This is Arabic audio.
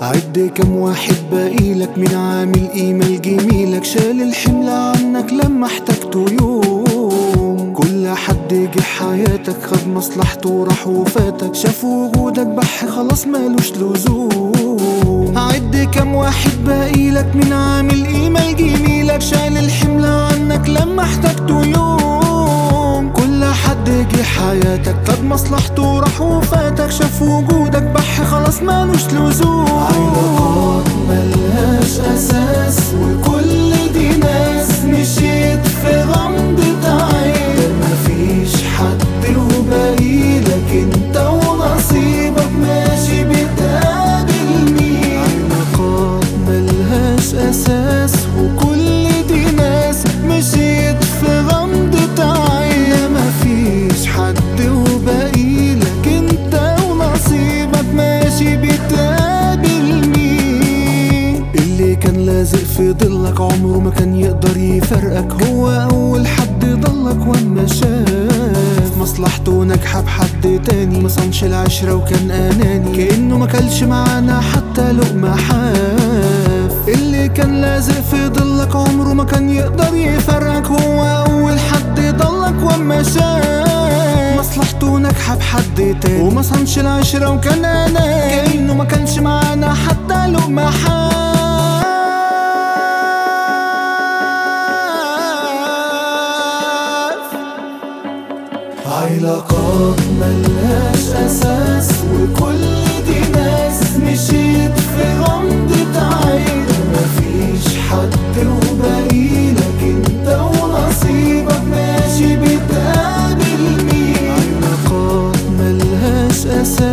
عد كم واحد باقيلك من عامل ايميل جميلك شال الحمل عنك لما احتجته يوم. كل حد جه حياتك خد مصلحته وراح وفاتك. شاف وجودك بح خلاص مالوش لزوم. عد كم واحد باقيلك من عامل ايميل جميلك شال الحمل عنك لما احتجته يوم. كل حد جه حياتك خد مصلحته وراح وفاتك. شاف وجودك بح خلاص مالوش لزوم. ملهاش أساس وكل دي ناس مشيت في غمضة عين. مفيش حد وباقيلك انت ونصيبك. ماشي بتقابل مين؟ اللي كان لازق في ضلك عمره ما كان يقدر يفرقك هو أول حد ضلك وأما شاف مصلحته ناجحة بحد تاني. ما صنش العشرة وكان آناني. كأنه ما كلش معانا حتى لقمة حاف. ما كان يقدر يفرقك هو أول حد ضلك وما شاف مصلحته ناجحة بحد تاني. وما صنش العشرة وكان أنا كأنه ما كانش معانا حتى لو ما علاقات ملهاش sense